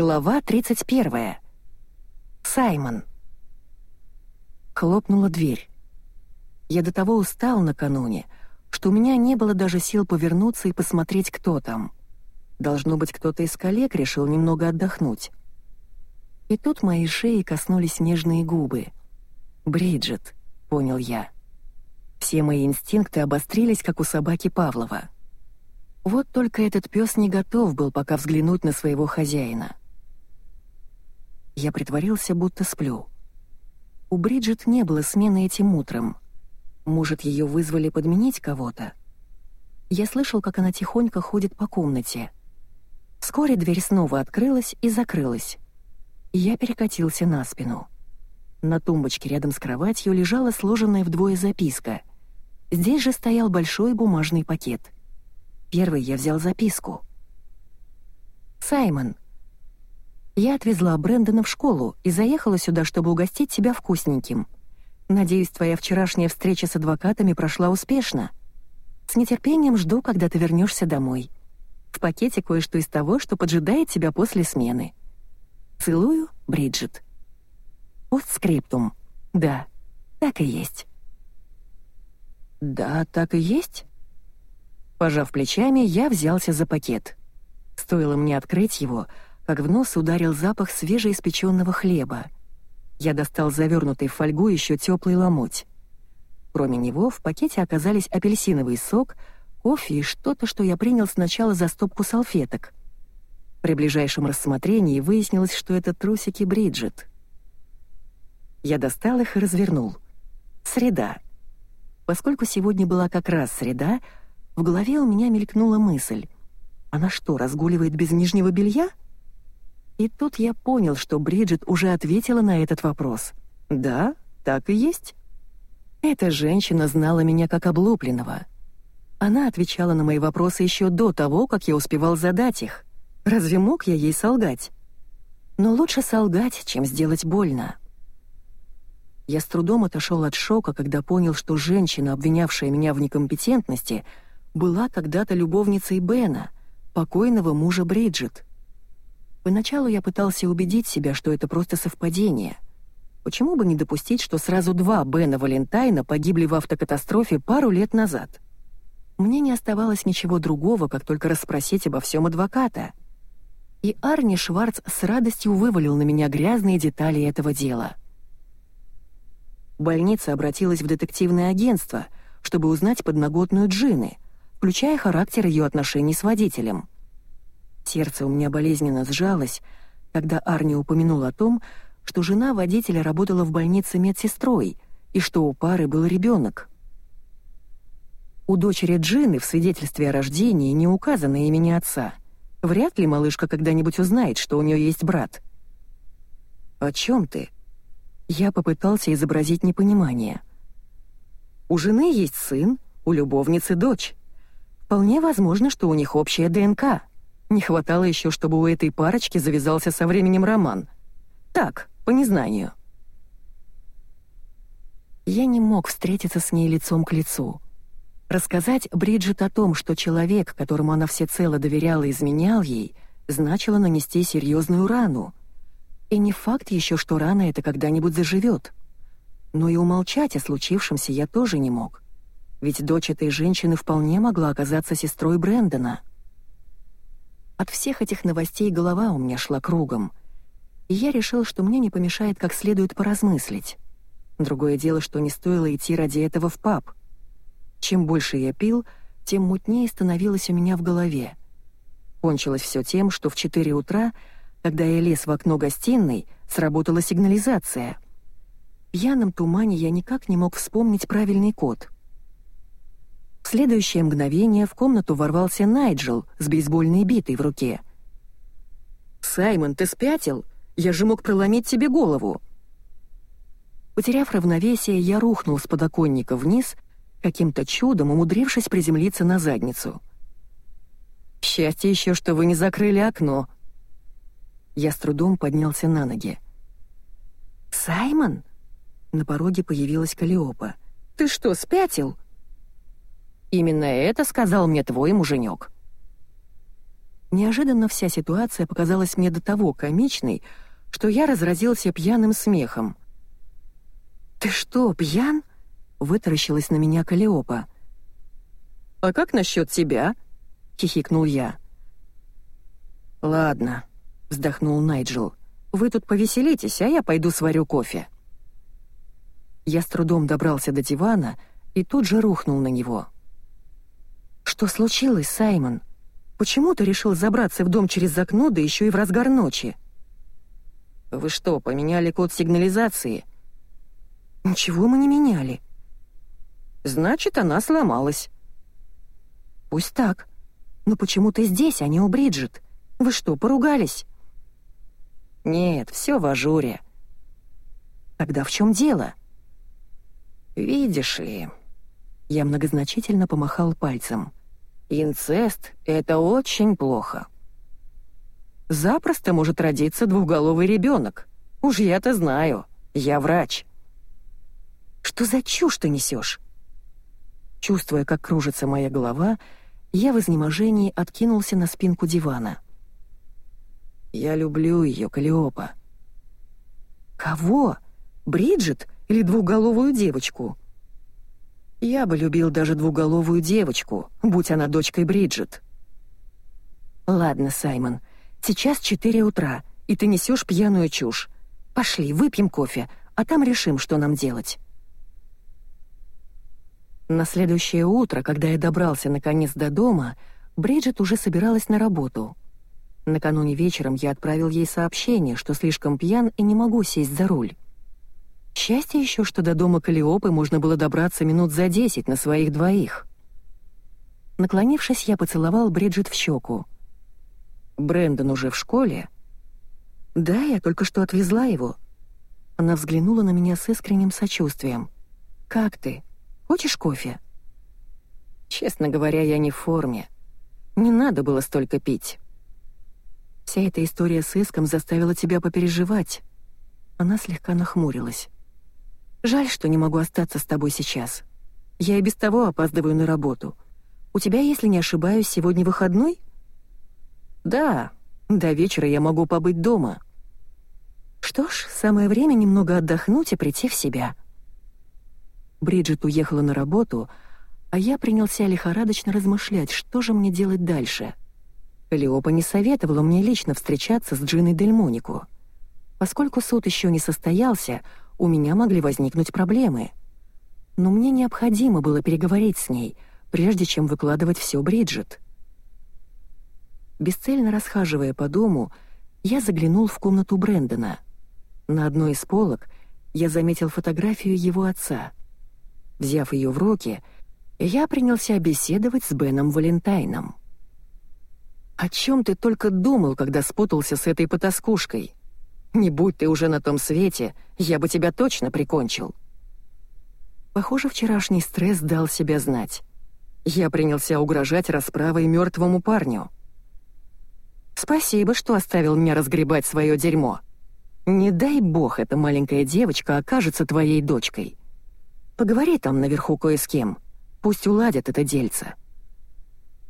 Глава 31. Саймон. Хлопнула дверь. Я до того устал накануне, что у меня не было даже сил повернуться и посмотреть, кто там. Должно быть, кто-то из коллег решил немного отдохнуть. И тут моей шеи коснулись нежные губы. «Бриджит», — понял я. Все мои инстинкты обострились, как у собаки Павлова. Вот только этот пес не готов был пока взглянуть на своего хозяина. Я притворился, будто сплю. У Бриджит не было смены этим утром. Может, ее вызвали подменить кого-то? Я слышал, как она тихонько ходит по комнате. Вскоре дверь снова открылась и закрылась. Я перекатился на спину. На тумбочке рядом с кроватью лежала сложенная вдвое записка. Здесь же стоял большой бумажный пакет. Первый я взял записку. «Саймон, я отвезла Брэндона в школу и заехала сюда, чтобы угостить тебя вкусненьким. Надеюсь, твоя вчерашняя встреча с адвокатами прошла успешно. С нетерпением жду, когда ты вернешься домой. В пакете кое-что из того, что поджидает тебя после смены. Целую, Бриджит. Постскриптум. Да, так и есть. Да, так и есть? Пожав плечами, я взялся за пакет. Стоило мне открыть его, как в нос ударил запах свежеиспеченного хлеба. Я достал завернутый в фольгу еще теплый ломоть. Кроме него в пакете оказались апельсиновый сок, кофе и что-то, что я принял сначала за стопку салфеток. При ближайшем рассмотрении выяснилось, что это трусики Бриджит. Я достал их и развернул. Среда. Поскольку сегодня была как раз среда, в голове у меня мелькнула мысль. Она что, разгуливает без нижнего белья? И тут я понял, что Бриджит уже ответила на этот вопрос. Да, так и есть. Эта женщина знала меня как облупленного. Она отвечала на мои вопросы еще до того, как я успевал задать их. Разве мог я ей солгать? Но лучше солгать, чем сделать больно. Я с трудом отошел от шока, когда понял, что женщина, обвинявшая меня в некомпетентности, была когда-то любовницей Бена, покойного мужа Бриджит. Поначалу я пытался убедить себя, что это просто совпадение. Почему бы не допустить, что сразу два Бена Валентайна погибли в автокатастрофе пару лет назад? Мне не оставалось ничего другого, как только расспросить обо всем адвоката. И Арни Шварц с радостью вывалил на меня грязные детали этого дела. Больница обратилась в детективное агентство, чтобы узнать подноготную Джины — включая характер ее отношений с водителем. Сердце у меня болезненно сжалось, когда Арни упомянул о том, что жена водителя работала в больнице медсестрой и что у пары был ребенок. У дочери Джины в свидетельстве о рождении не указано имени отца. Вряд ли малышка когда-нибудь узнает, что у нее есть брат. «О чем ты?» Я попытался изобразить непонимание. «У жены есть сын, у любовницы дочь. Вполне возможно, что у них общая ДНК. Не хватало еще, чтобы у этой парочки завязался со временем роман. Так, по незнанию. Я не мог встретиться с ней лицом к лицу. Рассказать Бриджит о том, что человек, которому она всецело доверяла, изменял ей, значило нанести серьезную рану. И не факт еще, что рана эта когда-нибудь заживет. Но и умолчать о случившемся я тоже не мог ведь дочь этой женщины вполне могла оказаться сестрой Брэндона. От всех этих новостей голова у меня шла кругом, и я решил, что мне не помешает как следует поразмыслить. Другое дело, что не стоило идти ради этого в паб. Чем больше я пил, тем мутнее становилось у меня в голове. Кончилось все тем, что в 4 утра, когда я лез в окно гостиной, сработала сигнализация. В пьяном тумане я никак не мог вспомнить правильный код — следующее мгновение в комнату ворвался Найджел с бейсбольной битой в руке. «Саймон, ты спятил? Я же мог проломить тебе голову!» Потеряв равновесие, я рухнул с подоконника вниз, каким-то чудом умудрившись приземлиться на задницу. «Счастье еще, что вы не закрыли окно!» Я с трудом поднялся на ноги. «Саймон?» На пороге появилась Калиопа. «Ты что, спятил?» Именно это сказал мне твой муженек. Неожиданно вся ситуация показалась мне до того комичной, что я разразился пьяным смехом. «Ты что, пьян?» — вытаращилась на меня Калиопа. «А как насчет тебя?» — хихикнул я. «Ладно», — вздохнул Найджел. «Вы тут повеселитесь, а я пойду сварю кофе». Я с трудом добрался до дивана и тут же рухнул на него. «Что случилось, Саймон? Почему ты решил забраться в дом через окно, да еще и в разгар ночи?» «Вы что, поменяли код сигнализации?» «Ничего мы не меняли». «Значит, она сломалась». «Пусть так. Но почему ты здесь, а не у Бриджит? Вы что, поругались?» «Нет, все в ажуре». «Тогда в чем дело?» «Видишь ли...» Я многозначительно помахал пальцем. «Инцест — это очень плохо. Запросто может родиться двухголовый ребенок. Уж я-то знаю. Я врач». «Что за чушь ты несешь?» Чувствуя, как кружится моя голова, я в изнеможении откинулся на спинку дивана. «Я люблю ее, Калиопа». «Кого? Бриджит или двухголовую девочку?» «Я бы любил даже двухголовую девочку, будь она дочкой Бриджит». «Ладно, Саймон, сейчас четыре утра, и ты несешь пьяную чушь. Пошли, выпьем кофе, а там решим, что нам делать». На следующее утро, когда я добрался наконец до дома, Бриджит уже собиралась на работу. Накануне вечером я отправил ей сообщение, что слишком пьян и не могу сесть за руль. Счастье еще, что до дома Калиопы можно было добраться минут за десять на своих двоих. Наклонившись, я поцеловал Бриджит в щеку. «Брэндон уже в школе?» «Да, я только что отвезла его». Она взглянула на меня с искренним сочувствием. «Как ты? Хочешь кофе?» «Честно говоря, я не в форме. Не надо было столько пить». «Вся эта история с иском заставила тебя попереживать». Она слегка нахмурилась. Жаль, что не могу остаться с тобой сейчас. Я и без того опаздываю на работу. У тебя, если не ошибаюсь, сегодня выходной? Да, до вечера я могу побыть дома. Что ж, самое время немного отдохнуть и прийти в себя. Бриджит уехала на работу, а я принялся лихорадочно размышлять, что же мне делать дальше. Калиопа не советовала мне лично встречаться с Джиной Дель Монико. Поскольку суд еще не состоялся, у меня могли возникнуть проблемы. Но мне необходимо было переговорить с ней, прежде чем выкладывать все Бриджит. Бесцельно расхаживая по дому, я заглянул в комнату Брэндона. На одной из полок я заметил фотографию его отца. Взяв ее в руки, я принялся беседовать с Беном Валентайном. «О чем ты только думал, когда спутался с этой потаскушкой?» Не будь ты уже на том свете, я бы тебя точно прикончил». Похоже, вчерашний стресс дал себя знать. Я принялся угрожать расправой мертвому парню. «Спасибо, что оставил меня разгребать свое дерьмо. Не дай бог эта маленькая девочка окажется твоей дочкой. Поговори там наверху кое с кем, пусть уладят это дельце».